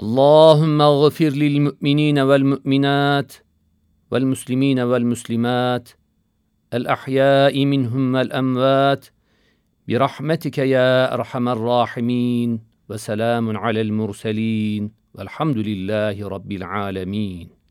اللهم اغفر للمؤمنين والمؤمنات والمسلمين والمسلمات الأحياء منهم والأموات برحمتك يا أرحم الراحمين وسلام على المرسلين والحمد لله رب العالمين.